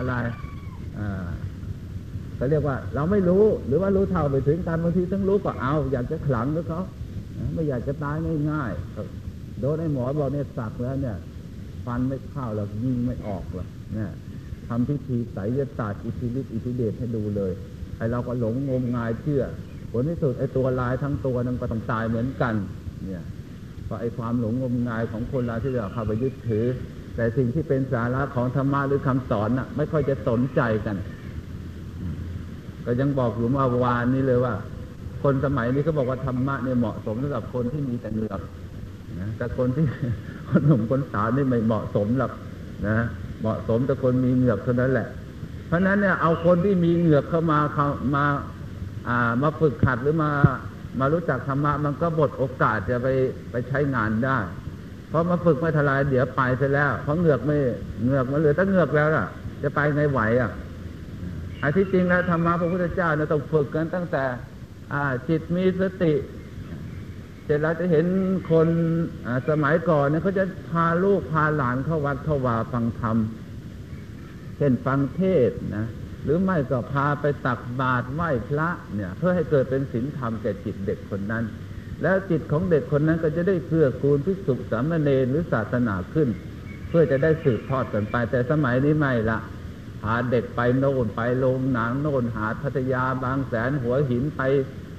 อะไรอ่าเขาเรียกว่า เราไม่รู้หรือว่ารู้เท่าไปถึงการบางทีทั้งรู้ก็เอา อยากจะขลังก็เขาไม่อยากจะตายง่ายๆโดนไอ้หมอบอกเนี่ยสักแล้วเนี่ยฟันไม่เข้าแล้วยิงไม่ออกหรอกเนี่ยทำพิธีไสยศาสตร์อิทธิฤทธิอิทธิเดชให้ดูเลยไอ้เราก็หลงงมงายเชื่อผลที่สุดไอ้ตัวลายทั้งตัวนั้นก็ต้องตายเหมือนกัน เนี่ยเพราะไอ้ความหลงงมงายของคนเราที่เราเข้าไปยึดถือ แต่สิ่งที่เป็นสาระของธรรมะหรือคำสอนน่ะ ไม่ค่อยจะสนใจกัน ก็ยังบอกอยู่เมื่อวานนี้เลยว่า คนสมัยนี้เขาบอกว่าธรรมะเนี่ยเหมาะสมสำหรับคนที่มีแต่เหงือกนะแต่คนที่คนหนุ่มคนสาวนี่ไม่เหมาะสมหรอกนะเหมาะสมแต่คนมีเหงือกเท่านั้นแหละ เพราะนั้นเนี่ยเอาคนที่มีเหงือกเข้ามาเขามาอ่ามาฝึกขัดหรือมามารู้จักธรรมะมันก็บดโอกาสจะไปไปใช้งานได้ เพราะมาฝึกไม่ทลายเดี๋ยวไปเสร็จแล้วเพราะเหงือกไม่เหงือกมันเหลือแต่เหงือกแล้วล่ะ จะไปไงไหวอะไอันที่จริงแล้วธรรมะพระพุทธเจ้าเนี่ยต้องฝึกกันตั้งแต่ อ่าจิตมีสติ เสร็จแล้วจะเห็นคนสมัยก่อนเนี่ยเขาจะพาลูกพาหลานเข้าวัดเข้าวาฟังธรรมเช่นฟังเทศนะหรือไม่ก็พาไปตักบาตรไหว้พระเนี่ย เพื่อให้เกิดเป็นศีลธรรมแก่จิตเด็กคนนั้น แล้วจิตของเด็กคนนั้นก็จะได้เพื่อกูลพิสุขสามเณรหรือศาสนาขึ้น เพื่อจะได้สืบทอดกันไป แต่สมัยนี้ไม่ละพาเด็กไปโน่นไปโรงหนังโน่นหาพัทยาบางแสนหัวหินไป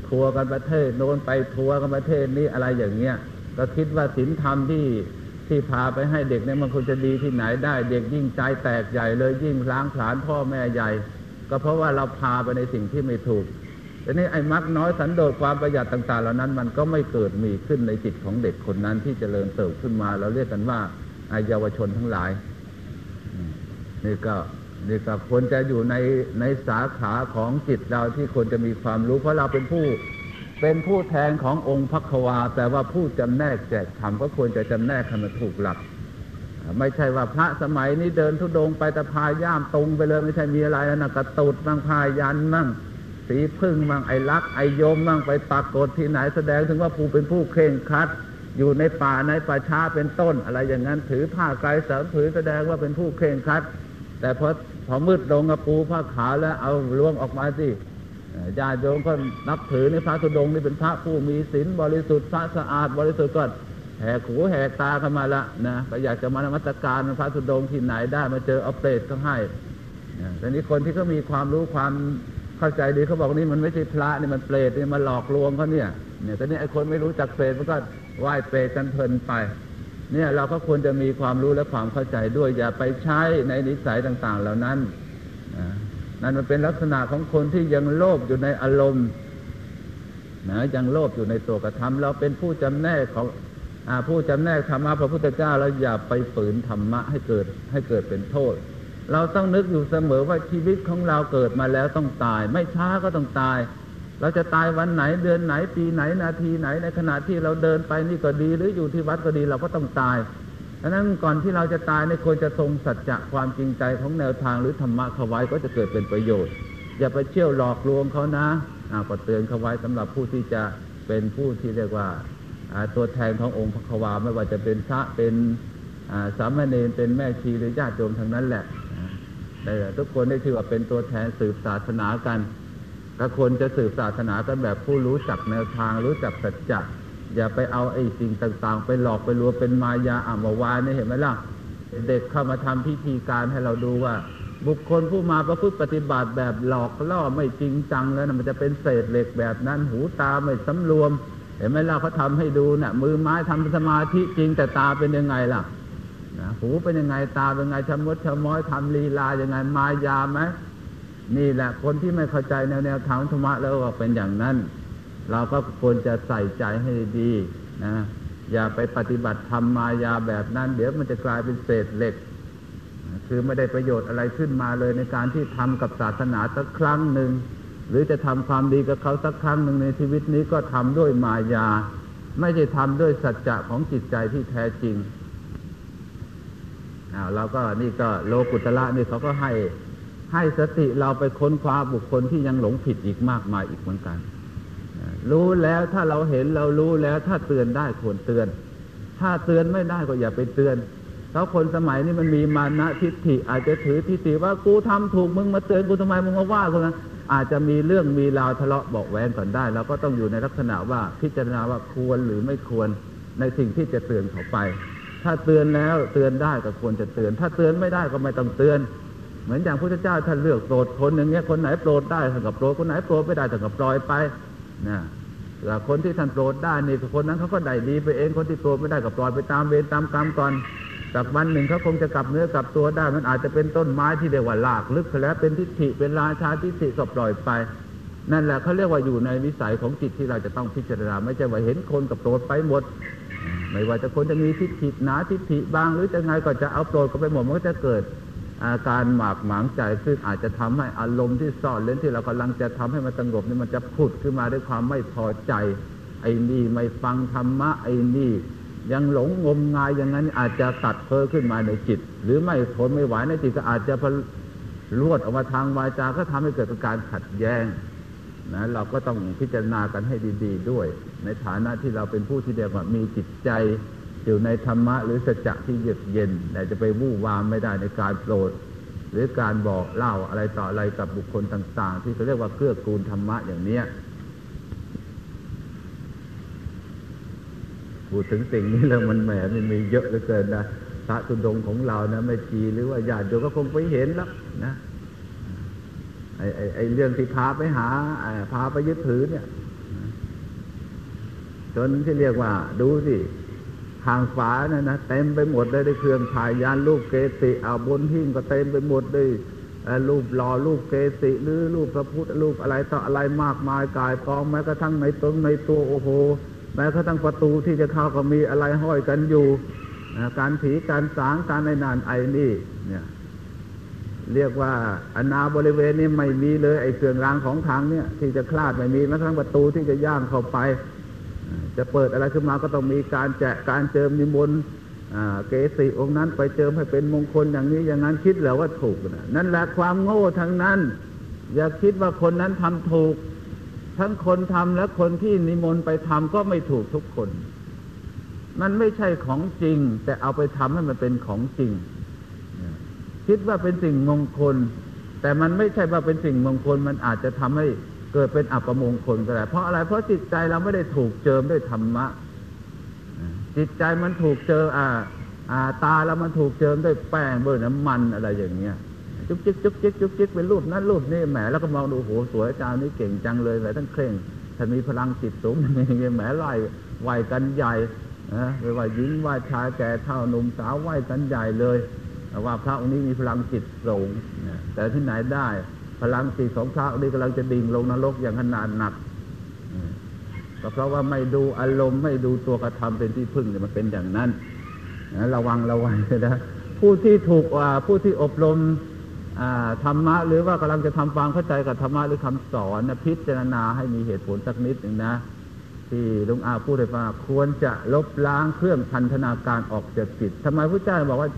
ทัวร์กันประเทศโน่นไปทัวร์กันประเทศนี้อะไรอย่างเงี้ยก็คิดว่าศีลธรรมที่ที่พาไปให้เด็กเนี่ยมันคงจะดีที่ไหนได้ เด็กยิ่งใจแตกใหญ่เลยยิ่งล้างผลาญพ่อแม่ใหญ่ ก็เพราะว่าเราพาไปในสิ่งที่ไม่ถูก แต่นี้ไอ้มักน้อยสันโดษความประหยัดต่างๆ เหล่านั้น มันก็ไม่เกิดมีขึ้นในจิตของเด็กคนนั้นที่จเจริญเติบขึ้นมาเราเรียกกันว่าอาเยาวชนทั้งหลายนี่ก็นี่ก็ควรจะอยู่ในในสาขาของจิตเราที่ควรจะมีความรู้ เพราะเราเป็นผู้เป็นผู้แทนขององค์พักวา แต่ว่าผู้จำแนกแจกธรรมก็ควรจะจำแนกให้มันถูกหลัก ไม่ใช่ว่าพระสมัยนี้เดินทุดงไปแต่พายย่ามตรงไปเลยไม่ใช่มีอะไรนะกระตุดบ้างพายันบ้าง สีพึ่งบ้างไอ้ลัก ไอ้โยมบ้างไปปรากฏที่ไหนแสดงถึงว่าผู้เป็นผู้เคร่งครัด อยู่ในป่าในป่าช้าเป็นต้น อะไรอย่างนั้นถือผ้าไกลเสริมถือแสดงว่าเป็นผู้เคร่งครัด แต่พอพอมืดลงกระปูผ้าขาวแล้วเอาล้วงออกมาสิญาติโยมก็นับถือในพระธุดงนี่เป็นพระผู้มีศีลบริสุทธิ์พระสะอาดบริสุทธิ์ก็แหกหูแหกตากันมาละนะก็อยากจะมานมัสการพระธุดงที่ไหนได้มาเจอเอาเปรตก็ให้แต่นี้คนที่เขามีความรู้ความ เข้าใจดีเขาบอกนี่มันไม่ใช่พระนี่มันเปรตนี่มาหลอกลวงเขาเนี่ย เนี่ยแต่นี้ไอ้คนไม่รู้จักเปรตมันก็ไหว้เปรตกันเพลินไป เนี่ยเราก็ควรจะมีความรู้และความเข้าใจด้วยอย่าไปใช้ในนิสัยต่าง ๆ เหล่านั้นนั่นมันเป็นลักษณะของคนที่ยังโลภอยู่ในอารมณ์นะยังโลภอยู่ในตัวกระทำเราเป็นผู้จำแนกของผู้จำแนกธรรมะพระพุทธเจ้าแล้วอย่าไปฝืนธรรมะให้เกิดให้เกิดเป็นโทษ เราต้องนึกอยู่เสมอว่าชีวิตของเราเกิดมาแล้วต้องตาย ไม่ช้าก็ต้องตาย เราจะตายวันไหนเดือนไหน ปีไหนนาทีไหนในขณะที่เราเดินไปนี่ก็ดี หรืออยู่ที่วัดก็ดีเราก็ต้องตายดังนั้นก่อนที่เราจะตายในควรจะทรงสัจจะความจริงใจของแนวทางหรือธรรมะเขาไว้ก็จะเกิดเป็นประโยชน์ อย่าไปเชี่ยวหลอกลวงเขานะอาก็เตือนเขาไว้สำหรับผู้ที่จะเป็นผู้ที่เรียกว่าตัวแทนขององค์พระควาไม่ว่าจะเป็นพระเป็นสามเณรเป็นแม่ชีหรือญาติโยมทั้งนั้นแหละ แต่ทุกคนได้ชื่อว่าเป็นตัวแทนสืบศาสนากันก็ควรจะสืบศาสนากันแบบผู้รู้จักแนวทางรู้จักสัจจะอย่าไปเอาไอ้สิ่งต่างๆ ไปหลอกไปลวงเป็นมายาอ่ามวานี่เห็นไหมล่ะ เด็กเข้ามาทำพิธีการให้เราดูว่า บุคคลผู้มาประพฤติปฏิบัติแบบหลอกล่อไม่จริงจังแล้วนะมันจะเป็นเศษเหล็กแบบนั้น หูตาไม่สำรวม เห็นไหมล่ะเขาทาให้ดูนะ่ะมือไม้ทำสมาธิจริงแต่ตาเป็นยังไงล่ะ นะหูเป็นยังไงตาเป็นยังไงชมดชม้อยทำลีลายังไงมายาไหมนี่แหละคนที่ไม่เข้าใจแนวแนวทางธรรมะแล้วว่าเป็นอย่างนั้น เราก็ควรจะใส่ใจให้ดีนะอย่าไปปฏิบัติธรรมมายาแบบนั้น เดี๋ยวมันจะกลายเป็นเศษเหล็ก คือไม่ได้ประโยชน์อะไรขึ้นมาเลยในการที่ทำกับศาสนาสักครั้งหนึ่ง หรือจะทำความดีกับเขาสักครั้งหนึ่งในชีวิตนี้ก็ทำด้วยมายา ไม่ใช่ทำด้วยสัจจะของจิตใจที่แท้จริง อาเราก็นี่ก็โลกุตละนี่เขาก็ให้ให้สติเราไปค้นคว้าบุคคลที่ยังหลงผิดอีกมากมายอีกเหมือนกัน รู้แล้วถ้าเราเห็นเรารู้แล้ว ถ้าเตือนได้ควรเตือน ถ้าเตือนไม่ได้ก็อย่าไปเตือนเพราะคนสมัยนี้มันมีมานะทิฏฐิ อาจจะถือทิฏฐิว่ากูทำถูกมึงมาเตือนกูทำไมมึงมาว่าคนนั้นอาจจะมีเรื่องมีราวทะเลาะเบอกแว้งก่อนได้เราก็ต้องอยู่ในลักษณะว่าพิจารณาว่าควรหรือไม่ควรในสิ่งที่จะเตือนเขาไป ถ้าเตือนแล้วเตือนได้ก็ควรจะเตือน ถ้าเตือนไม่ได้ก็ไม่ต้องเตือน เหมือนอย่างพระเจ้าท่านเลือกโปรดคนอย่างเงี้ยคนไหนโปรดได้ท่านก็โปรดคนไหนโปรดไม่ได้ท่านก็ปล่อยไปนะแต่คนที่ท่านโปรดได้นี่คนนั้นเขาก็ได้ดีไปเองคนที่โปรดไม่ได้ก็ปล่อยไปตามเวรตามกรรมก่อนจากวันหนึ่งเขาคงจะกลับเนื้อกลับตัวได้ มันอาจจะเป็นต้นไม้ที่เรียกว่าลากลึกแล้วเป็นทิฏฐิเป็นราชาทิฏฐิก็ปล่อยไป นั่นแหละเขาเรียกว่าอยู่ในวิสัยของจิตที่เราจะต้องพิจารณาไม่ใช่ว่าเห็นคนกับโปรดไปหมด ไม่ว่าจะคนจะมีทิฏฐิหนาทิฏฐิบาง หรือจะไงก็จะเอาโปรดก็ไปหมดมันก็จะเกิดอาการหมากหมางใจซึ่งอาจจะทำให้อารมณ์ที่ซ่อนเล่นที่เรากำลังจะทำให้มันสงบนี่มันจะพุดขึ้นมาด้วยความไม่พอใจ ไอ้นี่ไม่ฟังธรรมะไอ้นี่ยังหลงงมงายอย่างนั้นอาจจะตัดเพอขึ้นมาในจิต หรือไม่ทนไม่ไหวในจิตก็อาจจะพลวดออกมาทางวาจาก็ทำให้เกิดการขัดแย้งนะเราก็ต้องพิจารณากันให้ดี ๆด้วย ในฐานะที่เราเป็นผู้ที่เดียกวกับมีจิตใจอยู่ในธรรมะหรือสัจจะที่เยือกเย็นแต่จะไปวู่วามไม่ได้ในการโปรด หรือการบอกเล่าอะไรต่ออะไรกับบุคคลต่าง ๆ ที่เขาเรียกว่าเกื้อกูลธรรมะอย่างเนี้ยพูดถึงสิ่งนี้แล้วมันแหมมันมีเยอะเหลือเกินนะพระตุดงของเรานะไม่ชีหรือว่าญาติโยมก็คงไปเห็นแล้วนะไอไอ้ไอ้เรื่องที่พาไปหาพาไปยึดถือเนี่ย จนที่เรียกว่า ดูสิทางฝานะนะเต็มไปหมดเลยด้วยเครื่องถ่ายยานรูปเกติเอาบนหิ้งก็เต็มไปหมดด้วยรูปหล่อรูปเกติหรือรูปพระพุทธรูปอะไรต่ออะไรมากมายกายกองแม้กระทั่งในตนในตัวโอ้โหแม้กระทั่งประตูที่จะเข้าก็มีอะไรห้อยกันอยู่การผีการสางการในนานไอ้นี่เนี่ยเรียกว่าอนาบริเวณนี้ไม่มีเลยไอ้เครื่องรางของทางเนี่ยที่จะคลาดไม่มีแม้กระทั่งประตูที่จะย่างเข้าไป จะเปิดอะไรขึ้นมาก็ต้องมีการแจกการเจิมนิมนต์เกสิองค์นั้นไปเจิมให้เป็นมงคลอย่างนี้อย่างนั้นคิดแล้วว่าถูกนะนั่นแหละความโง่ทั้งนั้น อย่าคิดว่าคนนั้นทำถูก ทั้งคนทำและคนที่นิมนต์ไปทำก็ไม่ถูกทุกคน มันไม่ใช่ของจริง แต่เอาไปทำให้มันเป็นของจริง คิดว่าเป็นสิ่งมงคล แต่มันไม่ใช่ว่าเป็นสิ่งมงคลมันอาจจะทำให้ เกิดเป็นอัปมงคลก็ได้เพราะอะไร เพราะจิตใจเราไม่ได้ถูกเจิมด้วยธรรมะ จิตใจมันถูกเจออ่าอ่าตาแล้วมันถูกเจิมด้วยแป้งเบอร์น้ำมันอะไรอย่างเงี้ยจุกจิกจุกจิกจุกจิกเป็นรูปนั้นรูปนี้แหมแล้วก็มองดูโหสวยอาจารย์นี่เก่งจังเลยแหมทั้งเคร่งท่านมีพลังจิตสูงอย่างเงี้ยแหมไล่ไหวกันใหญ่นะไม่ว่าหญิงว่าชายแก่เท่าหนุ่มสาวไหวกันใหญ่เลยว่าพระองค์นี้มีพลังจิตสูงแต่ที่ไหนได้ พลังจิตของพระนี่กำลังจะดิ่งลงนรกอย่างขนาดหนักก็เพราะว่าไม่ดูอารมณ์ไม่ดูตัวกระทำเป็นที่พึ่งเนี่ยมันเป็นอย่างนั้นระวังระวังนะผู้ที่ถูกผู้ที่อบรมธรรมะ หรือว่ากำลังจะทำความเข้าใจกับธรรมะหรือคำสอนนะพิจารณาให้มีเหตุผลสักนิดหนึ่งนะที่ลุงอาพูดเลยว่าควรจะลบล้างเครื่องพันธนาการออกจากจิตทำไมพระเจ้าบอกว่า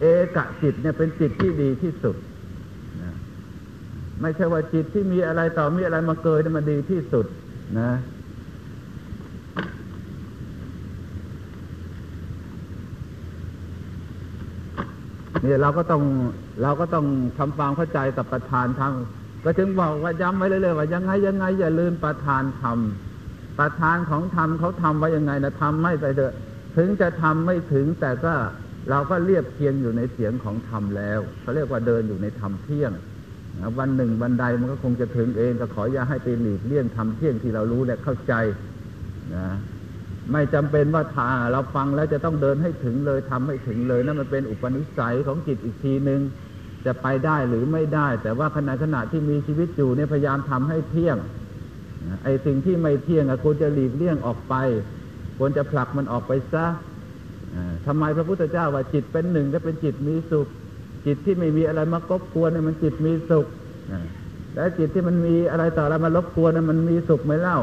เอกจิตเนี่ยเป็นจิตที่ดีที่สุด ไม่ใช่ว่าจิตที่มีอะไรต่อมีอะไรมาเกิดมันดีที่สุดนะนี่เราก็ต้องเราก็ต้องทำความเข้าใจกับประธานธรรมก็ถึงบอกว่าย้ำไว้เรื่อยๆว่ายังไงยังไงอย่าลืมประธานธรรมประธานของธรรมเขาทำไว้ยังไงนะทำไม่ไปเถอะถึงจะทำไม่ถึงแต่ก็เราก็เรียบเคียงอยู่ในเสียงของธรรมแล้วเขาเรียกว่าเดินอยู่ในธรรมเที่ยง วันหนึ่งวันใดมันก็คงจะถึงเองก็ขออย่าให้ไปหลีกเลี่ยงทำเที่ยงที่เรารู้และเข้าใจนะไม่จำเป็นว่าทาเราฟังแล้วจะต้องเดินให้ถึงเลยทำให้ถึงเลยนั่นมันเป็นอุปนิสัยของจิตอีกทีหนึ่งจะไปได้หรือไม่ได้ แต่ว่าขณะขณะที่มีชีวิตอยู่เนี่ยพยายามทำให้เที่ยงไอ้สิ่งที่ไม่เที่ยงควรจะหลีกเลี่ยงออกไป ควรจะผลักมันออกไปซะทำไมพระพุทธเจ้าว่าจิตเป็นหนึ่งก็เป็นจิตมีสุข จิตที่ไม่มีอะไรมากบกวนเนี่ยมันจิตมีสุขแล้วจิตที่มันมีอะไรต่ออะไรมารบกวนเนี่ยมันมีสุขไหมเล่า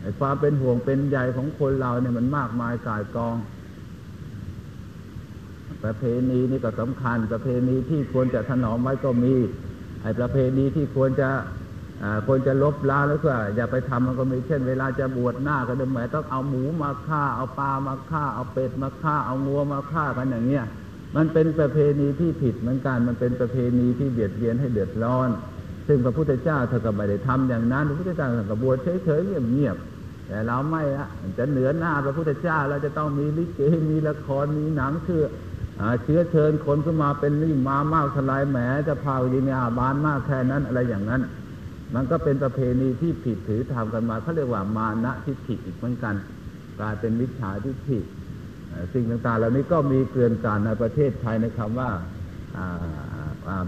ไอ้ความเป็นห่วงเป็นใยของคนเราเนี่ยมันมากมายกายกอง ประเพณีนี่ก็สำคัญ ประเพณีที่ควรจะถนอมไว้ก็มี ไอ้ประเพณีที่ควรจะคนจะลบล้างแล้วก็อย่าไปทำมันก็มีเช่น เวลาจะบวชหน้าก็เดิมหมายต้องเอาหมูมาฆ่า เอาปลามาฆ่า เอาเป็ดมาฆ่า เอางัวมาฆ่ากันอย่างเงี้ย มันเป็นประเพณีที่ผิดเหมือนกันมันเป็นประเพณีที่เบียดเบียนให้เดือดร้อน ซึ่งพระพุทธเจ้าท่านก็ไม่ได้ทำอย่างนั้นพระพุทธเจ้าท่านก็บวชเฉยๆเงียบๆแต่เราไม่อะจะเหนือหน้าพระพุทธเจ้าเราจะต้องมีลิเกมีละครมีหนังเชื่อเชื้อเชิญคนขึ้นมาเป็นนี่มามากทลายแหมจะพาวิญญาบานมากแค่นั้นอะไรอย่างนั้น มันก็เป็นประเพณีที่ผิดถือทำกันมาเขาเรียกว่ามานะทิฏฐิอีกเหมือนกัน กลายเป็นมิจฉาทิฏฐิ สิ่งต่างๆ เหล่านี้ก็มีเกลื่อนกลานในประเทศไทยในคำว่า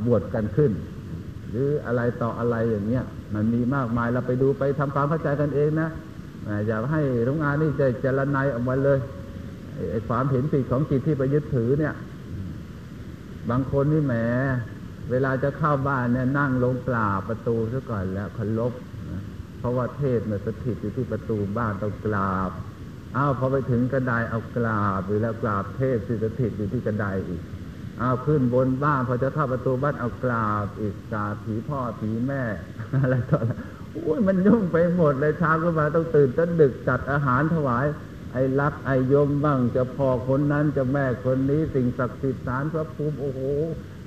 บวชกันขึ้น หรืออะไรต่ออะไรอย่างเงี้ยมันมีมากมายเราไปดูไปทำความเข้าใจกันเองนะอย่าให้โรงงานนี่จะเจรนายออกมาเลยไอ้ความเห็นผิดของจิตที่ไปยึดถือเนี่ย บางคนนี่แหมเวลาจะเข้าบ้านเนี่ยนั่งลงกราบประตูซะก่อนแล้วเคารพเพราะว่าเทพเนี่ยสถิตอยู่ที่ประตูบ้านต้องกราบ อ้าวพอไปถึงกระไดเอากราบหรือแล้วกราบเทพที่สถิตอยู่ที่กระไดอีกอ้าวขึ้นบนบ้านพอจะเข้าประตูบ้านเอากราบอีกกราบผีพ่อผีแม่อะไรต่ออะไรโอ้ยมันยุ่งไปหมดเลยเช้าขึ้นมาต้องตื่นตั้งดึกจัดอาหารถวาย ไอ้รักไอ้ยมบ้างจะพ่อคนนั้นจะแม่คนนี้สิ่งศักดิ์สิทธิ์สารพระภูมิโอ้โห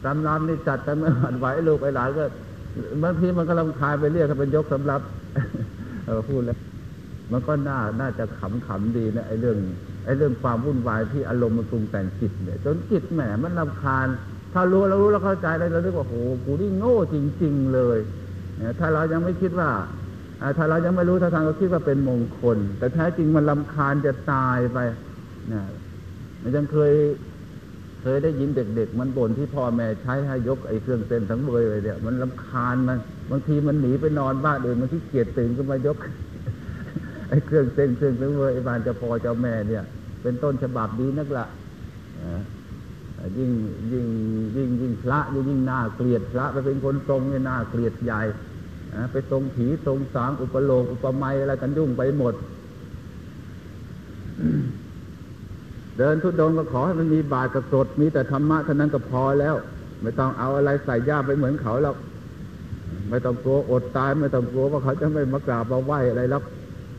สำรับนี่จัดกันไม่หวั่นไหวลูกไปหลายก็บางทีมันก็ลำคายไปเรียกเขาเป็นยกสำรับเออพูดแล้ว มันก็น่าน่าจะขำขำดีนะไอ้เรื่องไอ้เรื่องความวุ่นวายที่อารมณ์มันปรุงแต่งจิตเนี่ยจนจิตแหมมันลำคาญ ถ้ารู้เรารู้แล้วเข้าใจแล้วเราเรียกว่าโอ้กูนี่โง่จริง ๆ เลยถ้าเรายังไม่คิดว่าถ้าเรายังไม่รู้ท่าทางเราคิดว่าเป็นมงคล แต่แท้จริงมันลำคาญจะตายไปนะมันยังเคยเคยได้ยินเด็กๆ มันบ่นที่พ่อแม่ใช้ให้ยกไอ้เครื่องเส้นทั้งเบยเลยเนี่ยมันลำคาญมันบางทีมันหนีไปนอนบ้านอื่นมันที่เกียจตื่นก็มายก ไอ้เครื่องเส้นเครื่องทั้งเบยไอ้บานเจ้าพ่อเจ้าแม่เนี่ย เป็นต้นฉบับดีนักละยิ่งยิ่งยิ่งยิ่งพระยิ่งยิ่งน่าเกลียดพระไปเป็นคนทรงเนี่ยน่าเกลียดใหญ่ไปทรงผีทรงสางอุปโลกอุปไมยอะไรกันยุ่งไปหมด เดินทุดงก็ขอให้มันมีบาตรกับสดมีแต่ธรรมะเท่านั้นก็พอแล้ว ไม่ต้องเอาอะไรใส่ย่าไปเหมือนเขาหรอกไม่ต้องกลัวอดตายไม่ต้องกลัวว่าเขาจะไม่มากราบมาไหวอะไรแล้ว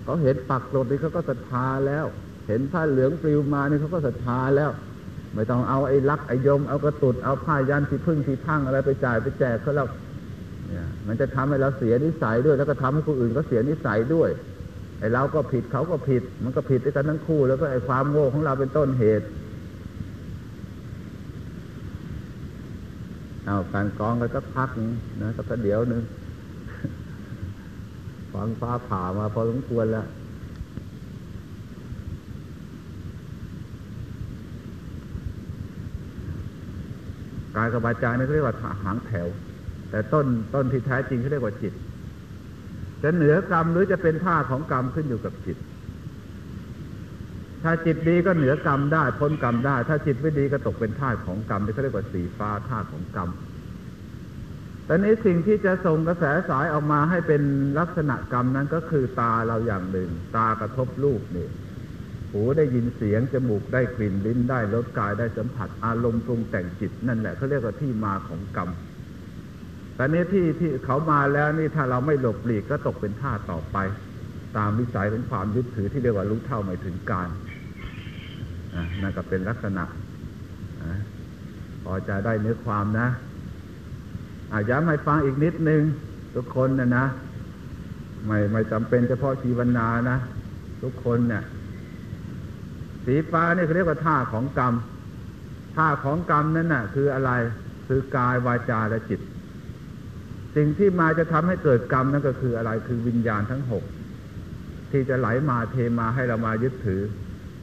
เขาเห็นปักสดนี่เขาก็ศรัทธาแล้ว เห็นผ้าเหลืองปลิวมานี่เขาก็ศรัทธาแล้ว ไม่ต้องเอาไอ้ลักไอ้ยมเอากระตุดเอาผ้ายันที่พึ่งที่พังอะไรไปจ่ายไปแจกเขาแล้วเนี่ยมันจะทำให้เราเสียนิสัยด้วย แล้วก็ทำให้คนอื่นก็เสียนิสัยด้วยไอ้เราก็ผิดเขาก็ผิด มันก็ผิดด้วยกันทั้งคู่ แล้วก็ไอ้ความโง่ของเราเป็นต้นเหตุเอาการกองกันก็พักนะสักเดี๋ยวหนึ่ง ฟังฟ้าผ่ามาพอสมควรแล้ว กายกับบาจานี่เขาเรียกว่าหางแถว แต่ต้นต้นที่แท้จริงเขาเรียกว่าจิต จะเหนือกรรมหรือจะเป็นท่าของกรรมขึ้นอยู่กับจิต ถ้าจิตดีก็เหนือกรรมได้พ้นกรรมได้ ถ้าจิตไม่ดีก็ตกเป็นท่าของกรรมที่เขาเรียกว่าสีฟ้าท่าของกรรม แต่นี้สิ่งที่จะส่งกระแสสายออกมาให้เป็นลักษณะกรรมนั้นก็คือตาเราอย่างหนึ่ง ตากระทบรูปนี่หูได้ยินเสียง จมูกได้กลิ่นลิ้นได้รสกายได้สัมผัสอารมณ์ปรุงแต่งจิตนั่นแหละเขาเรียกว่าที่มาของกรรมแต่นี้ที่ที่เขามาแล้วนี่ถ้าเราไม่หลบหลีกก็ตกเป็นท่าต่อไป ตามวิสัยของความยึดถือที่เรียกว่ารู้เท่าไม่ถึงการนั่นก็เป็นลักษณะพอจะได้เนื้อความนะ อาย้ำให้ฟังอีกนิดนึง ทุกคนนะนะไม่ไม่จำเป็นเฉพาะชีวนานะ ทุกคนเนี่ยสีฟ้านี่เขาเรียกว่าท่าของกรรมท่าของกรรมนั่นน่ะ คืออะไรคือกายวาจาและจิต สิ่งที่มาจะทำให้เกิดกรรมนั่นก็คืออะไรคือวิญญาณทั้งหกที่จะไหลมาเทมาให้เรามายึดถือ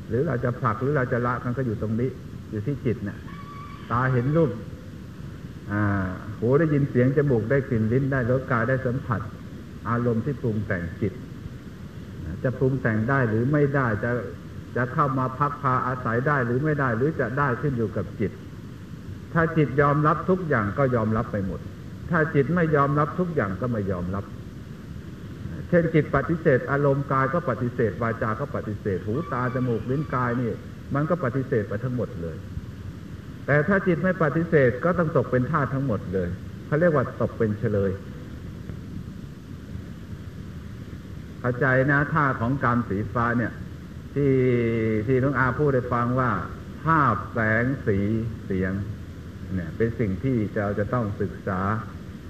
หรือเราจะผลักหรือเราจะละกันก็อยู่ตรงนี้ อยู่ที่จิตเนะ่ยตาเห็นรูป หูได้ยินเสียงจมูกได้กลิ่นลิ้นได้รสกายได้สัมผัส อารมณ์ที่ปรุงแต่งจิต จะปรุงแต่งได้หรือไม่ได้จะจะเข้ามาพักพาอาศัยได้หรือไม่ได้หรือจะได้ขึ้นอยู่กับจิต ถ้าจิตยอมรับทุกอย่างก็ยอมรับไปหมด ถ้าจิตไม่ยอมรับทุกอย่างก็ไม่ยอมรับ เช่นจิตปฏิเสธ อารมณ์กายก็ปฏิเสธวาจาก็ปฏิเสธหูตาจมูกลิ้นกายนี่ มันก็ปฏิเสธไปทั้งหมดเลย แต่ถ้าจิตไม่ปฏิเสธก็ต้องตกเป็นท่าทั้งหมดเลยเขาเรียกว่าตกเป็นเฉลย เข้าใจนะท่าของกรรมสีฟ้าเนี่ย ที่ที่น้องอาพูดได้ฟังว่าภาพแสงสีเสียง เนี่ย เป็นสิ่งที่เราจะต้องศึกษา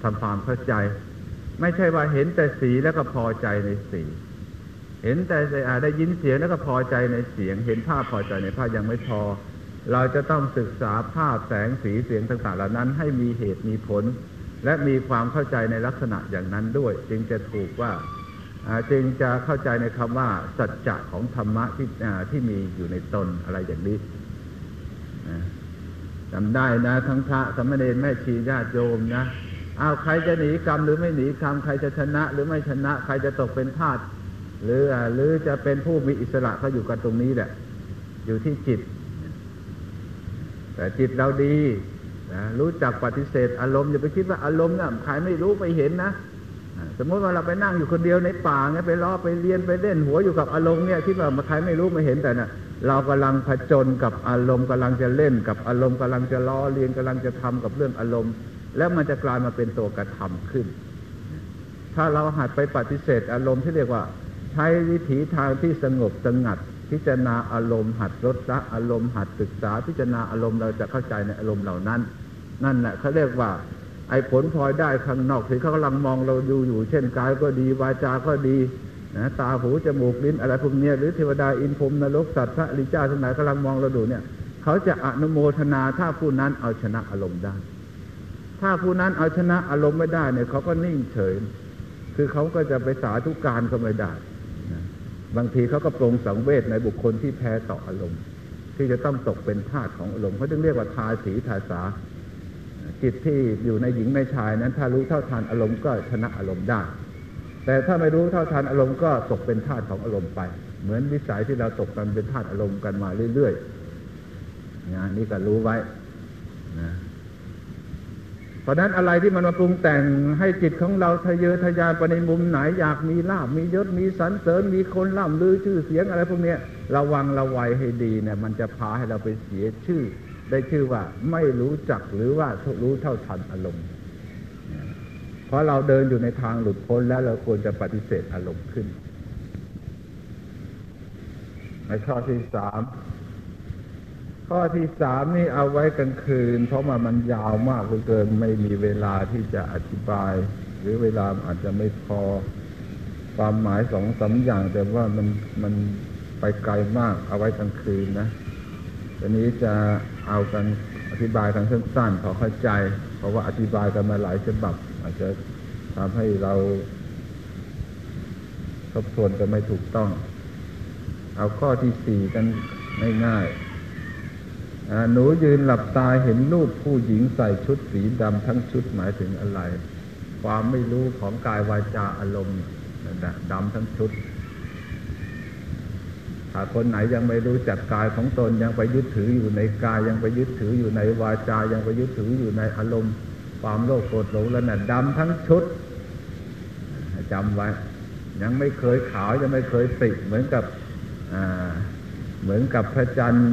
ทำความเข้าใจ ไม่ใช่ว่าเห็นแต่สีแล้วก็พอใจในสี เห็นแต่ได้ยินเสียงแล้วก็พอใจในเสียง เห็นภาพพอใจในภาพยังไม่พอ เราจะต้องศึกษาภาพแสงสีเสียงต่างๆ เหล่านั้นให้มีเหตุมีผล และมีความเข้าใจในลักษณะอย่างนั้นด้วย จึงจะถูกว่าจึงจะเข้าใจในคำว่า สัจจะของธรรมะที่ที่มีอยู่ในตนอะไรอย่างนี้จำได้นะ ทั้งพระสมณเณรแม่ชีญาติโยมนะเอาใครจะหนีกรรมหรือไม่หนีกรรมใครจะชนะ หรือไม่ชนะ ใครจะตกเป็นทาสหรือหรือจะเป็นผู้มีอิสระเขาอยู่กันตรงนี้แหละ อยู่ที่จิต แต่จิตเราดีนะรู้จักปฏิเสธ อารมณ์อย่าไปคิดว่าอารมณ์นะ่ะใครไม่รู้ไม่เห็นนะสมมติว่าเราไปนั่งอยู่คนเดียวในป่าเงี้ยไปล้อไปเรียนไปเล่นหัวอยู่กับอารมณ์เนี่ยที่ว่าใครไม่รู้ไม่เห็นแต่น่ะเรากำลังผจญกับอารมณ์กำลังจะเล่นกับอารมณ์กำลังจะล้อเรียนกำลังจะทำกับเรื่องอารมณ์ แล้วมันจะกลายมาเป็นตัวกระทำขึ้น ถ้าเราหัดไปปฏิเสธอารมณ์ที่เรียกว่า ใช้วิถีทางที่สงบสงัด พิจารณาอารมณ์หัดลดละอารมณ์หัดศึกษา พิจารณาอารมณ์เราจะเข้าใจในอารมณ์เหล่านั้น นั่นแหละเขาเรียกว่า ไอ้ผลพลอยได้ข้างนอกที่เขากำลังมองเราดูอยู่ เช่นกายก็ดีวาจาก็ดีนะตาหูจมูกลิ้นอะไรพวกนี้หรือเทวดาอินพรมนรกสัตว์พระริจ้าทั้งหลายกำลังมองเราดูเนี่ยเขาจะอนุโมทนาถ้าผู้นั้นเอาชนะอารมณ์ได้ ถ้าผู้นั้นเอาชนะอารมณ์ไม่ได้เนี่ยเขาก็นิ่งเฉย คือเขาก็จะไปสาธุการก็ไม่ได้ บางทีเขาก็ปรงสังเวชในบุคคลที่แพ้ต่ออารมณ์ ที่จะต้องตกเป็นทาสของอารมณ์เขาจึงเรียกว่าทาสีทาสาจิตที่อยู่ในหญิงในชายนั้น ถ้ารู้เท่าทันอารมณ์ก็ชนะอารมณ์ได้ แต่ถ้าไม่รู้เท่าทันอารมณ์ก็ตกเป็นทาสของอารมณ์ไป เหมือนวิสัยที่เราตกกันเป็นทาสอารมณ์กันมาเรื่อยๆนะนี่ก็รู้ไว้นะ ราะนั้นอะไรที่มันมาปรุงแต่งให้จิตของเราทะเยอทะยานไปในมุมไหนอยากมีลาบมียศมีสรรเสริญมีคนล่ำลือชื่อเสียงอะไรพวกนี้ระวังระวัยให้ดีเนี่ยมันจะพาให้เราไปเสียชื่อ ได้ชื่อว่าไม่รู้จักหรือว่ารู้เท่าทันอารมณ์ เพราะเราเดินอยู่ในทางหลุดพ้นแล้วเราควรจะปฏิเสธอารมณ์ขึ้น ในข้อที่สาม ข้อที่สามนี่เอาไว้กลางคืน เพราะว่ามันยาวมากเกินไม่มีเวลาที่จะอธิบาย หรือเวลาอาจจะไม่พอ ความหมายสองสาอย่างแต่ว่ามันมันไปไกลมากเอาไว้กลางคืนนะทีนี้จะเอากันอธิบายกันสั้นๆพอเข้าใจ เพราะว่าอธิบายกันมาหลายฉบับ อาจจะทำให้เราทบทวนกันไม่ถูกต้อง เอาข้อที่สี่กันง่ายๆ หนูยืนหลับตาเห็นรูปผู้หญิงใส่ชุดสีดำทั้งชุดหมายถึงอะไร ความไม่รู้ของกายวาจาอารมณ์ดำทั้งชุดถ้าคนไหนยังไม่รู้จักกายของตนยังไปยึดถืออยู่ในกายยังไปยึดถืออยู่ในวาจายังไปยึดถืออยู่ในอารมณ์ ความโลภโกรธหลงแล้วน่ะดำทั้งชุดจำไว้ ยังไม่เคยขาวยังไม่เคยติเหมือนกับ มือนกับพระจันทร์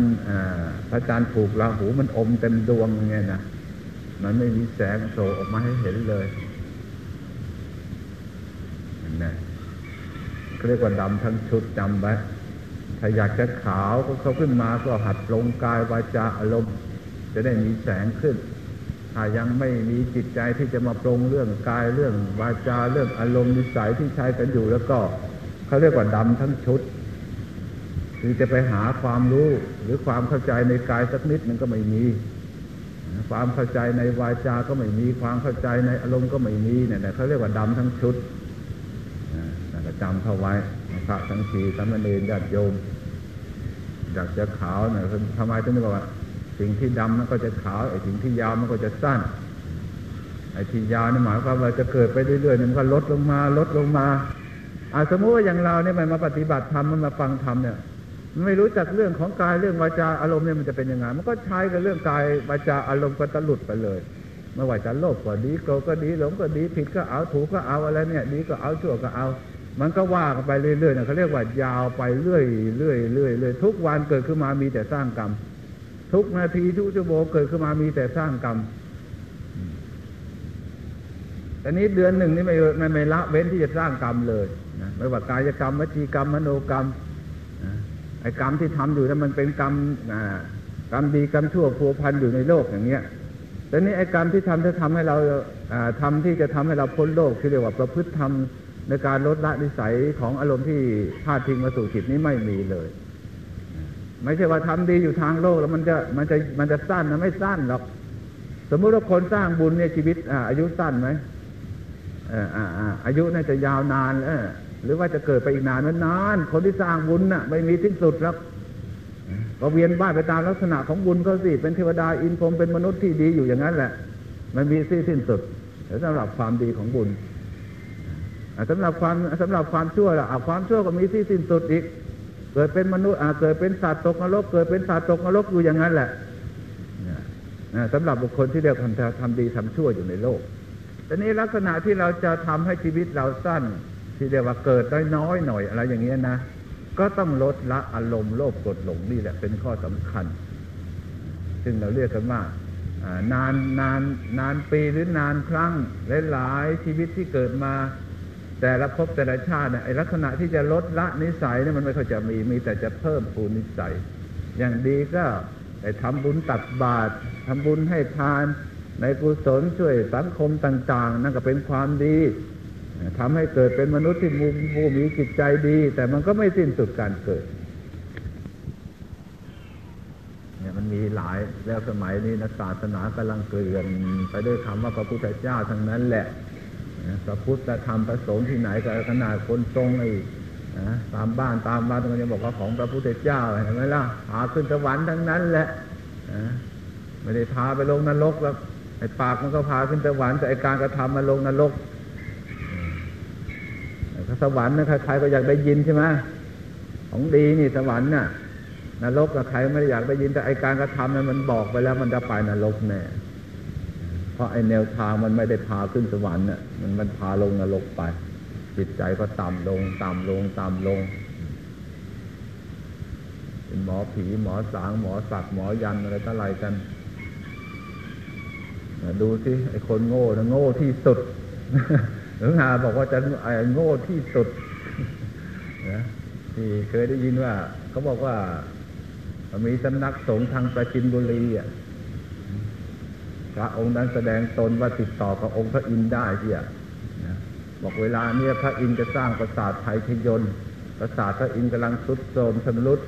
พระจันทร์ผูกราหูมันอมเต็มดวงไงนะมันไม่มีแสงโผล่ออกมาให้เห็นเลยนี่เรียกว่าดำทั้งชุดจำไว้ถ้าอยากจะขาวก็เขาขึ้นมาก็หัดลงกายวาจาอารมณ์ จะได้มีแสงขึ้น ถ้ายังไม่มีจิตใจที่จะมาปรงเรื่องกายเรื่องวาจาเรื่องอารมณ์นิสัยที่ใช้กันอยู่แล้วก็เขาเรียกว่าดำทั้งชุด คือจะไปหาความรู้หรือความเข้าใจในกายสักนิดมันก็ไม่มี ความเข้าใจในวาจาก็ไม่มี ความเข้าใจในอารมณ์ก็ไม่มีเนี่ยเขาเรียกว่าดำทั้งชุดนั่นก็จำเข้าไว้พระทั้งสี่สามเณรญาติโยมอยากจะขาวเนี่ยทำไมถึงบอกว่า สิ่งที่ดำมันก็จะขาวไอ้สิ่งที่ยาวมันก็จะสั้นไอ้ที่ยาวนี่หมายความว่าจะเกิดไปเรื่อยๆมันก็ลดลงมาลดลงมาอาสมมุติว่าอย่างเราเนี่ยมันมาปฏิบัติธรรมมันมาฟังธรรมเนี่ย ไม่รู้จักเรื่องของกายเรื่องวาจาอารมณ์เนี่ยมันจะเป็นยังไงมันก็ใช้กับเรื่องกายวาจาอารมณ์ก็ตลุดไปเลยไม่ว่าจะโลภก็ดีโกรธก็ดีหลงก็ดีผิดก็เอาถูกก็เอาอะไรเนี่ย ดีก็เอาชั่วก็เอา มันก็ว่ากันไปเรื่อยๆนะเขาเรียกว่ายาวไปเรื่อยๆเรื่อยเรื่อยเรื่อยทุกวันเกิดขึ้นมามีแต่สร้างกรรม ทุกนาทีทุกชั่วโมงเกิดขึ้นมามีแต่สร้างกรรมแแต่นี้เดือนหนึ่งนี่ไม่ไม่ละเว้นที่จะสร้างกรรมเลยนะไม่ว่ากายกรรมวจีกรรมมโนกรรม ไอ้กรรมที่ทำอยู่นั้นมันเป็นกรรมกรรมดีกรรมชั่วพัวพันอยู่ในโลกอย่างเงี้ยแต่นี้ไอ้กรรมที่ทำจะทำให้เราอ่าทำที่จะทำให้เราพ้นโลกที่เรียกว่าประพฤติธรรมในการลดละนิสัยของอารมณ์ที่พาดทิ้งมาสู่จิตนี้ไม่มีเลย ไม่ใช่ว่าทำดีอยู่ทางโลกแล้วมันจะมันจะมันจะสั้นนะไม่สั้นหรอกสมมุติว่าคนสร้างบุญเนี่ยชีวิตอาอายุสั้นไหมอออ่าอาอายุน่าจะยาวนานเออ หรือว่าจะเกิดไปอีกนานนานคนที่สร้างบุญน่ะ ไม่มีที่สุดครับก็เวียนบ้านไปตามลักษณะของบุญเขาสิ เป็นเทวดาอินพรหมเป็นมนุษย์ที่ดีอยู่อย่างนั้นแหละ มันมีที่สิ้นสุดสำหรับความดีของบุญอ่าสำหรับความสำหรับความชั่วล่ะความชั่วก็มีที่สิ้นสุดอีก เกิดเป็นมนุษย์เกิดเป็นสัตว์ตกนรกเกิดเป็นสัตว์ตกนรกอยู่อย่างนั้นแหละนะนะสำหรับบุคคลที่เรียกทำทำดีทำชั่วอยู่ในโลกแต่นี้ลักษณะที่เราจะทำให้ชีวิตเราสั้น ที่เรียกว่าเกิดน้อยๆหน่อยอะไรอย่างเงี้ยนะ ก็ต้องลดละอารมณ์โลภกดหลงนี่แหละเป็นข้อสำคัญ ซึ่งเราเรียกกันว่านานนานนานปีหรือนานครั้งหลายๆชีวิตที่เกิดมา แต่ละภพแต่ละชาติเนี่ยไอลักษณะที่จะลดละนิสัยเนี่ยมันไม่ค่อยจะมีมีแต่จะเพิ่มปูนิสัย อย่างดีก็ไอทำบุญตักบาตรทำบุญให้ทาน ในกุศลช่วยสังคมต่าง ๆ นั่นก็เป็นความดี ทำให้เกิดเป็นมนุษย์ที่มุมผู้มีจิตใจดี แต่มันก็ไม่สิ้นสุดการเกิด เนี่ยมันมีหลายแล้วสมัยนี้นะศาสนากำลังเกลื่อนไปด้วยคำว่าพระพุทธเจ้าทั้งนั้นแหละพระพุทธธรรมประสงค์ที่ไหนก็ขนาดคนทรงไอ้นตามบ้านตามบ้านตรงนี้บอกว่าของพระพุทธเจ้าเห็นไหมล่ะพาขึ้นสวรรค์ทั้งนั้นแหละไม่ได้พาไปลงนรกแล้วไอ้ปากมันก็พาขึ้นสวรรค์แต่ไอ้การกระทำมันลงนรก สวรรค์นะใครๆก็อยากได้ยินใช่ไหมของดีนี่สวรรค์น่ะนรกกับใครไม่ได้อยากได้ยินแต่ไอการกระทำนั้นมันบอกไปแล้วมันจะไปนรกแน่เพราะไอแนวทางมันไม่ได้พาขึ้นสวรรค์น่ะมันมันพาลงนรกไป จิตใจก็ต่ำลงต่ำลงต่ำลงเป็นหมอผีหมอสางหมอสักหมอยันอะไรต่ออะไรกันดูสิไอคนโง่นะโง่ที่สุด หลวงหาบอกว่าจะโง่ที่สุดนะที่เคยได้ยินว่า เขาบอกว่า มีสำนักสงฆ์ทางประจินบุรีอะพระองค์นั้นแสดงตนว่าติดต่อกับองค์พระอินทร์ได้เสียบอกเวลาเนี้ยพระอินทร์จะสร้างปราสาทไทยทยนปราสาทพระอินทร์กำลังทรุดโทรมชำรุด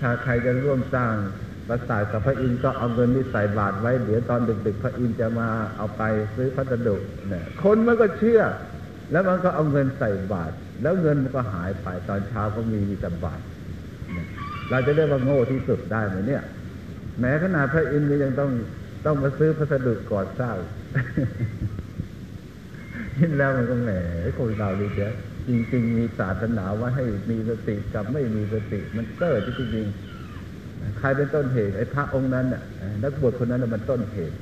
ถ้าใครจะร่วมสร้าง ปราสาทกับพระอินทร์ก็เอาเงินที่ใส่บาทไว้ เดี๋ยวตอนดึกๆ พระอินทร์จะมาเอาไปซื้อพัสดุเนี่ยคนมันก็เชื่อ แล้วมันก็เอาเงินใส่บาท แล้วเงินมันก็หายไปตอนเช้าก็มีมีแต่บาทเราจะเรียกว่าโง่ที่สุดได้ไหมเนี่ย แม้ขนาดพระอินทร์ยังต้องต้องมาซื้อพัสดุก่อสร้างยินแล้วมันก็แหมคนเราดีเจ้จริง ๆ มีศาสนาว่าให้มีสติกับไม่มีสติมันเกิดจริงๆ ใครเป็นต้นเหตุไอ้พระองค์นั้นน่ะนักบวชคนนั้นน่ะมันต้นเหตุ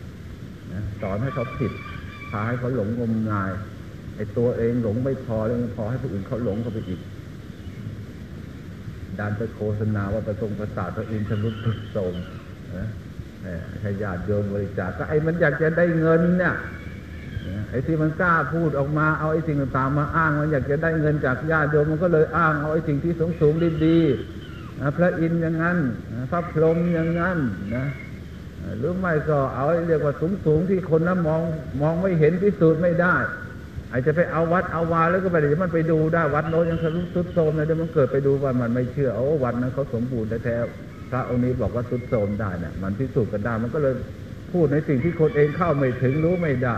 สอนให้เขาผิดพาให้เขาหลงงมงายไอ้ตัวเองหลงไม่พอแล้วยังพอให้ผู้อื่นเขาหลงเข้าไปอีกดันไปโฆษณาว่าประทรงประสาทพระอินทร์ชำรุดทรุดโทรมนะให้ญาติโยมบริจาคก็ไอ้มันอยากจะได้เงินเนี่ยไอ้ที่มันกล้าพูดออกมาเอาไอ้สิ่งต่างๆมาอ้าง มันอยากจะได้เงินจากญาติโยมมันก็เลยอ้างเอาไอ้สิ่งที่สูงสูงดีๆ พระอินทร์อย่างนั้นพระพรหมอย่างนั้นนะหรือไม่ก็เอาเรียกว่าสูงสูงที่คนนั้นมองมองไม่เห็นพิสูจน์ไม่ได้ อาจจะไปเอาวัดเอาวาแล้วก็ไปเดี๋ยวมันไปดูได้วัดโน้นยังทะลุสุดโทมเลยเดี๋ยวมันเกิดไปดูว่ามันไม่เชื่อโอ้วัดนั้นเขาสมบูรณ์แท้ๆพระองค์นี้บอกว่าสุดโทมได้เนี่ยมันพิสูจน์กันได้มันก็เลยพูดในสิ่งที่คนเองเข้าไม่ถึงรู้ไม่ได้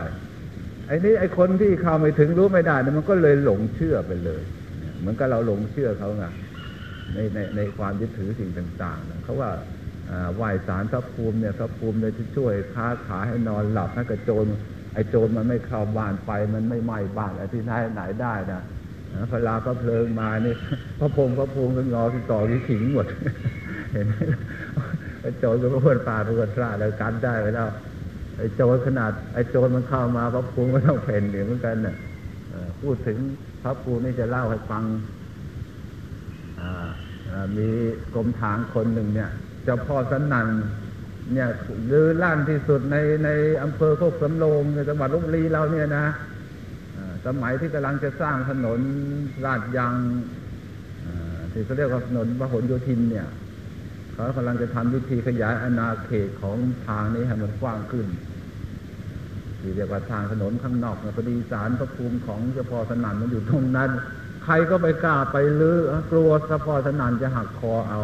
ไอ้นี่ไอ้คนที่เข้าไม่ถึงรู้ไม่ได้เนี่ยมันก็เลยหลงเชื่อไปเลย เหมือนกับเราหลงเชื่อเขาไง ในในในความยึดถือสิ่งต่างๆนะเขาว่าไหว้สารพระภูมิเนี่ยพระภูมิเนี่ยจะช่วยค้าขายให้นอนหลับให้กระโจนไอ้โจรมันไม่เข้าบ้านไปมันไม่ไหม้บ้านอะไรที่ไหนไหนได้นะพลาพระเพลิงมานี่พระพงพระภูมิเป็งอที่ต่อที่ขิงหมด เห็นไหมไอ้โจรก็เพื่อนป่าเพื่อนพระแล้วกันได้ไปแล้วไอ้โจรขนาดไอ้โจรมันเข้ามาพระภูมิก็ต้องเพ่นเหมือนกันเนี่ยพูดถึงพระภูมินี่จะเล่าให้ฟัง มีกรมทางคนหนึ่งเนี่ยเจ้าพ่อสนันเนี่ยลือลั่นที่สุดในในอำเภอโคกสำโรงในจังหวัดลบบุรีเราเนี่ยนะสมัยที่กำลังจะสร้างถนนลาดยางที่เขาเรียกว่าถนนพหลโยธินเนี่ยเขากำลังจะทำวิธีขยายอาณาเขตของทางนี้ให้มันกว้างขึ้นที่เรียกว่าทางถนนข้างนอกพอดีสารพระภูมิของเจ้าพ่อสนั่นมันอยู่ตรงนั้น ใครก็ไปกล้าไปลือ้อกลัวเจ้าพ่อสนันจะหักคอเอา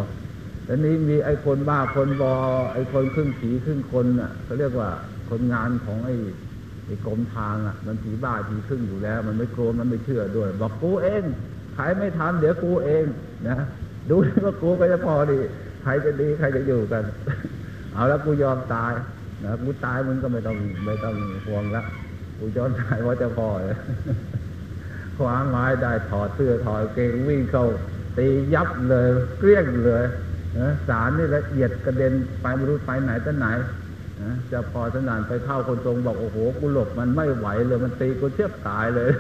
แต่นี้มีไอ้คนบ้าคนบอ ไอ้คนครึ่งผีครึ่งคนอะเขาเรียกว่าคนงานของไอ้ไอ้กรมทางอะ มันผีบ้าผีครึ่งอยู่แล้ว มันไม่กลัวมันไม่เชื่อด้วย บอกกูเองใครไม่ทำเดี๋ยวกูเองนะดูว่ากูก็จะพอดีใครจะดีใครจะอยู่กัน เอาแล้วกูยอมตายนะกูตายมึงก็ไม่ต้องไม่ต้องห่วงละกูยอมตายว่าจะพอเลย คว้าไม้ได้ถอดเสื้อถอดเกงวิ่งเข้าตียับเลยเกลี้ยงเลยสารนี่ละเอียดกระเด็นไปไม่รู้ไปไหนตั้งไหนจะพอสนานไปเข้าคนตรงบอกโอ้โหกูหลบมันไม่ไหวเลยมันตีกูเทียบตายเลย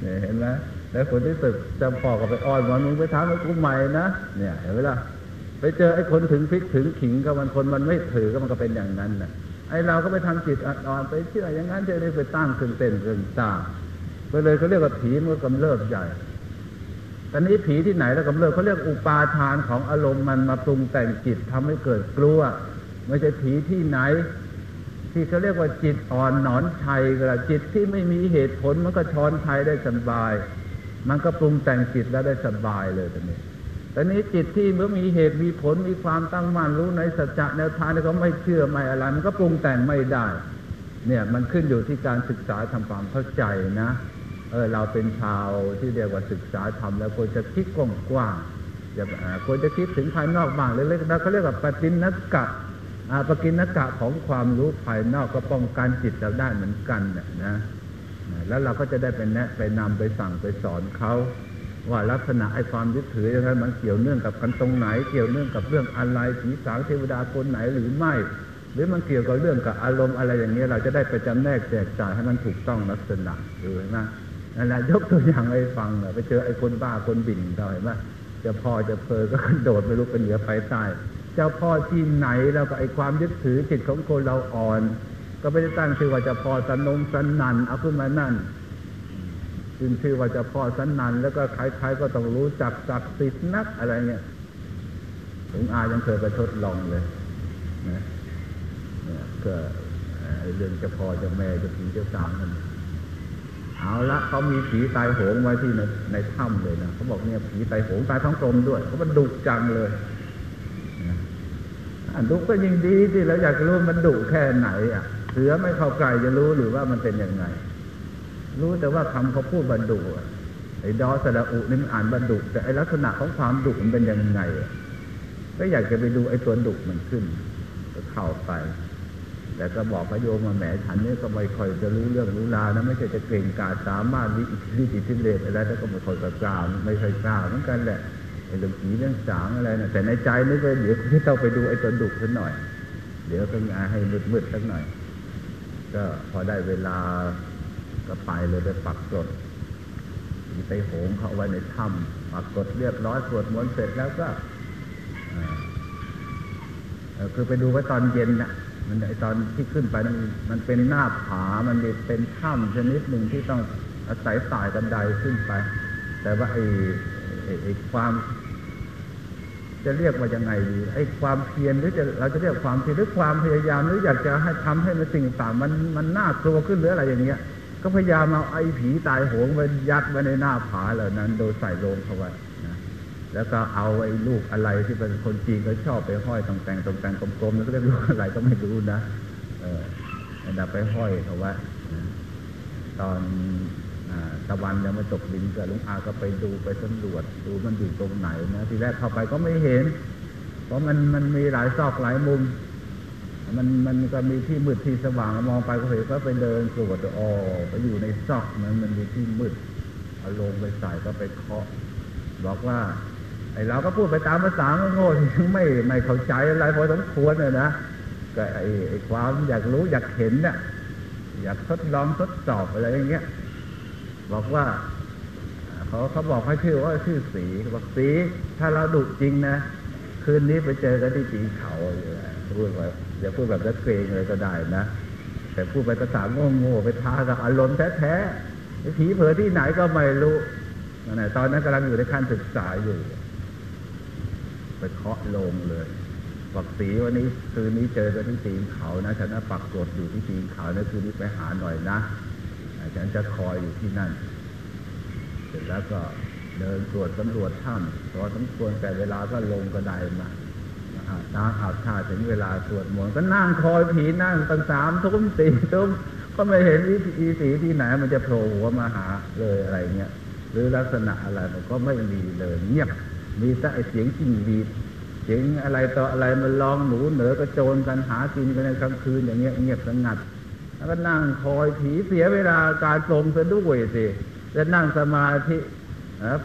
เนี่ยเห็นไหมแล้วคนที่สึกจะพอก็ไปอ้อนมันมึงไปทำให้กูใหม่นะเนี่ยเห็นไหมล่ะไปเจอไอ้คนถึงพริกถึงขิงกับมันคนมันไม่ถือก็มันก็เป็นอย่างนั้นนะไอ้เราก็ไปทำจิตอ่อนไปเชื่ออย่างนั้นเจอได้ไปตั้งขึ้นเต้นขึ้นตาไปเลยเขาเรียกว่าผีมันกำเริบใหญ่ตอนนี้ผีที่ไหนแล้วกำเริบเขาเรียกอุปาทานของอารมณ์มันมาปรุงแต่งจิตทำให้เกิดกลัว ไม่ใช่ผีที่ไหน ที่เขาเรียกว่าจิตอ่อนหนอนชัยก็จิตที่ไม่มีเหตุผลมันก็ช้อนชัยได้สบาย มันก็ปรุงแต่งจิตแล้วได้สบายเลยตอนนี้ตอนนี้จิตที่เมื่อมีเหตุมีผลมีความตั้งมั่นรู้ในสัจจะแนวทางเขาไม่เชื่อไม่อะไร มันก็ปรุงแต่งไม่ได้ เนี่ยมันขึ้นอยู่ที่การศึกษาทำความเข้าใจนะ เออเราเป็นชาวที่เรียกว่าศึกษาทำแล้วควรจะคิดกว้างๆอย่าควรจะคิดถึงภายนอกบ้างเล็กๆนะเขาเรียกว่าปฏินักกะปกินกะของความรู้ภายนอกก็ป้องกันจิตเราได้เหมือนกันเนี่ยนะแล้วเราก็จะได้ไปแนะไปนำไปสั่งไปสอนเขาว่าลักษณะไอ้ความยึดถืออย่างนั้นมันเกี่ยวเนื่องกับกันตรงไหน เกี่ยวเนื่องกับเรื่องอะไรผีสางเทวดาคนไหนหรือไม่ หรือมันเกี่ยวกับเรื่องกับอารมณ์อะไรอย่างนี้ เราจะได้ไปจำแนกแจกจ่ายให้มันถูกต้องลักษณะดูนะ นั่นแหละยกตัวอย่างให้ฟังไปเจอไอ้คนบ้าคนบิ่งเราเห็นไหมจะพ่อจะเพอก็โดดไปลุกเป็นเหนือไปใต้เจ้าพ่อที่ไหนแล้วก็ไอ้ความยึดถือจิตของคนเราอ่อน ก็ไม่ได้ตั้งชื่อว่าจะพ่อสนมสนันเอาขึ้นมานั่นขึ้นชื่อว่าจะพ่อสนันแล้วก็ใครๆก็ต้องรู้จักศักดิ์สิทธิ์นักอะไรเงี้ยถึงอายังเคยไปทดลองเลยนะเนี่ยก็เรื่องจะพ่อจะแม่จะผีจะสางนั่น เอาละเขามีผีตายโหงไว้ที่ในในถ้ำเลยนะเขาบอกเนี่ยผีตายโหงตายท้องกลมด้วยเขามันดุจังเลยอันดุก็ยิ่งดีที่เราอยากรู้มันดุแค่ไหน อะเสือไม่เข้าใกล้จะรู้หรือว่ามันเป็นยังไง รู้แต่ว่าคำเขาพูดบรรดุไอ้ดอสระอุนี่มันอ่านบรรดุแต่ไอ้ลักษณะของความดุมันเป็นยังไงก็อยากจะไปดูไอ้ตัวดุมันขึ้นก็เข้าไป แต่ก็บอกพระโยมมาแหมฉันนี่ก็ไม่ค่อยจะรู้เรื่องรู้ราวนะไม่ใช่จะเก่งกาจสามารถวิวิจิตรเลสอะไรแล้วก็ไม่ค่อยกล้าไม่ค่อยกล้าเหมือนกันแหละไอ้เรื่องผีเรื่องสางอะไรนะแต่ในใจนี่ก็เดี๋ยวที่ต้องไปดูไอ้ตัวดุสักหน่อย เดี๋ยวก็งาให้มืดๆสักหน่อย ก็พอได้เวลาก็ไปเลยไปปักกดไปโหงเขาไว้ในถ้ำปักกดเรียบร้อยสวดมนต์เสร็จแล้วก็คือไปดูไว้ตอนเย็นนะ มันไอตอนที่ขึ้นไปนั้นมันเป็นหน้าผา มันเป็นถ้ำชนิดหนึ่งที่ต้องอาศัยสายกันไดขึ้นไป แต่ว่าไอ้ไอ้ความ จะเรียกว่ายังไงดีไอ้ความเพียรหรือจะเราจะเรียกความเพียรหรือความพยายามหรืออยากจะให้ทำให้มันสิ่งต่างมันมันน่ากลัวขึ้นหรืออะไรอย่างเงี้ย ก็พยายามเอาไอ้ผีตายโหงไปยัดไว้ในหน้าผาเหล่านั้น โดยใส่โลงเข้าไว้ แล้วก็เอาไอ้ลูกอะไรที่เป็นคนจีนเขาชอบไปห้อยตรงแต่งตรงแต่งกลมๆแล้วก็เรียกลูกอะไรก็ไม่รู้นะ เออดับไปห้อยเขาว่าตอนตะวันยังไม่ตกดินก็ลุงอาก็ไปดูไปสำรวจดูมันอยู่ตรงไหนนะทีแรกเข้าไปก็ไม่เห็น เพราะมันมันมีหลายซอกหลายมุม มันมันก็มีที่มืดที่สว่างมองไปก็เห็นก็ไปเดินตรวจอ๋อไปอยู่ในซอกมันมันมีที่มืดเอาลงไปใส่ก็ไปเคาะบอกว่า ไอเราก็พูดไปตามภาษาโง่ยังไม่ไม่เข้าใจอะไรพอสมควรเลยนะก็ไอ้ไอความอยากรู้อยากเห็นเนี่ยอยากทดลองทดสอบอะไรอย่างเงี้ยบอกว่าเขาเขาบอกให้ชื่อว่าชื่อสีบอกสีถ้าเราดุจริงนะคืนนี้ไปเจอกันที่ตีเขาไปพูดแบบอย่าพูดแบบนักเกรงเลยก็ได้นะแต่พูดไปภาษาโง่ๆไปท้ากับอารมณ์แท้ๆไอ้ผีเผลอที่ไหนก็ไม่รู้นั่นแหละตอนนั้นกำลังอยู่ในขั้นศึกษาอยู่ ไปเคาะลงเลยบอกสีวันนี้คืนนี้เจอกันที่ตีนเขานะฉันน่ะปักกรดอยู่ที่ตีนเขานะคืนนี้ไปหาหน่อยนะฉันจะคอยอยู่ที่นั่น เสร็จแล้วก็เดินตรวจสำรวจถ้ำพอสมควรแต่เวลาก็ลงกระไดมาอาบน้ำอาบท่าถึงเวลาสวดมนต์ก็นั่งคอยผีนั่งตั้งสามทุ่มสี่ทุ่มก็ไม่เห็นวิธีสีที่ไหน มันจะโผล่หัวมาหาเลยอะไรเงี้ยหรือลักษณะอะไรมันก็ไม่มีเลยเงียบ มีแต่เสียงจิ้งหรีดเสียงอะไรต่ออะไรมันร้องหนูเหนือกระโจนกันหากินกันในกลางคืนอย่างเงี้ยเงียบสงัด แล้วก็นั่งคอยผีเสียเวลาการปรงซะด้วยสิจะนั่งสมาธิ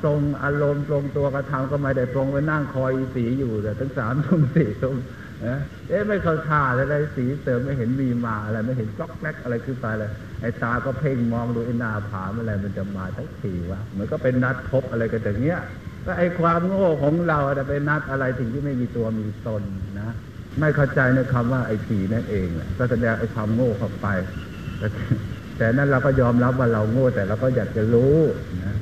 ปรงอารมณ์ปรงตัวกระทำก็ไม่ได้ปรงไปนั่งคอยสีอยู่แต่ตั้งสามทุ่มสี่ทุ่มเอ๊ะไม่เข้าท่าอะไรสีเสริมไม่เห็นมีมาอะไรไม่เห็นก๊อกแก๊กอะไรขึ้นไปเลยไอ้ตาก็เพ่งมองดูไอ้นาผาอะไรมันจะมาทั้งทีวะเหมือนก็เป็นนัดพบอะไรกันอย่างเงี้ย ก็ไอ้ความโง่ของเราจะไปนัดอะไรถึงที่ไม่มีตัวมีตนนะ ไม่เข้าใจในคำว่าไอ้ผีนั่นเองก็แสดงไอ้ความโง่เข้าไปแต่นั้นเราก็ยอมรับว่าเราโง่แต่เราก็อยากจะรู้นะ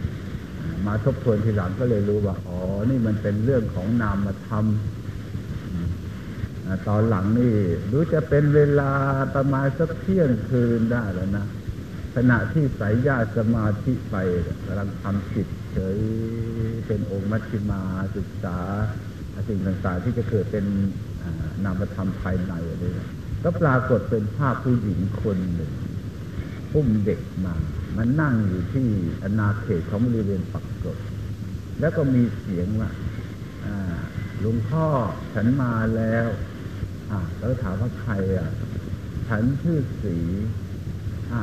มาทบทวนทีหลังก็เลยรู้ว่าอ๋อนี่มันเป็นเรื่องของนามธรรมตอนหลังนี่รู้จะเป็นเวลาประมาณสักเที่ยงคืนได้แล้วนะขณะที่สายญาติสมาธิไปกำลังทำจิตเฉย เป็นองค์มัชฌิมาศึกษาสิ่งต่างๆ ที่จะเกิดเป็นนามธรรมภายในอะไรก็ปรากฏเป็นภาพผู้หญิงคนหนึ่งอุ้มเด็กมา มันนั่งอยู่ที่อนาเขตของบริเวณปักกดแล้วก็มีเสียงว่าลุงพ่อฉันมาแล้วแล้วถามว่าใครอะ ฉันชื่อสีอ่า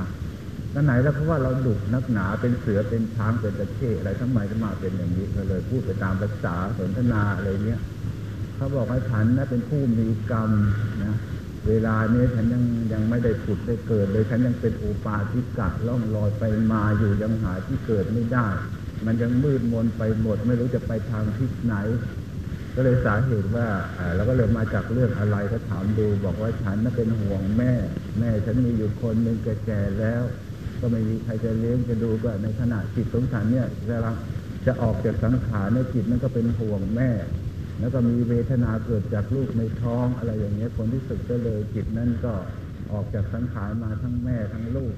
แล้วไหนแล้วเพราะว่าเราดุนักหนาเป็นเสือเป็นช้างเป็นตะเข้อะไรทำไมถึงมาเป็นอย่างนี้ก็เลยพูดไปตามภาษาสนทนาอะไรเนี้ยเขาบอกว่าฉันนะเป็นผู้มีกรรมนะเวลานี้ฉันยังยังไม่ได้ผุดได้เกิดเลยฉันยังเป็นอุปาทิกะล่องลอยไปมาอยู่ยังหาที่เกิดไม่ได้ มันยังมืดมนไปหมด ไม่รู้จะไปทางทิศไหน ก็เลยสาเหตุว่าเราก็เลยมาจากเรื่องอะไรก็ถามดู บอกว่าฉันน่ะเป็นห่วงแม่ แม่ฉันมีอยู่คนหนึ่งแก่แล้ว ก็ไม่มีใครจะเลี้ยงจะดูก็ในขณะจิตสงสารเนี่ยเวลาจะออกจากสังขารในจิตนั่นก็เป็นห่วงแม่ แล้วก็มีเวทนาเกิดจากลูกในท้องอะไรอย่างเงี้ยคนที่สึกก็เลยจิตนั่นก็ออกจากสังขารมาทั้งแม่ทั้งลูก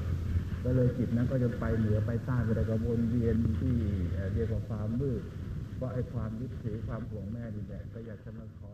ก็เลยจิตนั้นก็จะไปเหนือไปใต้ไปแต่ก็วนเวียนที่เรียกว่าความมืดเพราะไอ้ความยึดถือความห่วงแม่นี่แหละก็อยากจะมาขอ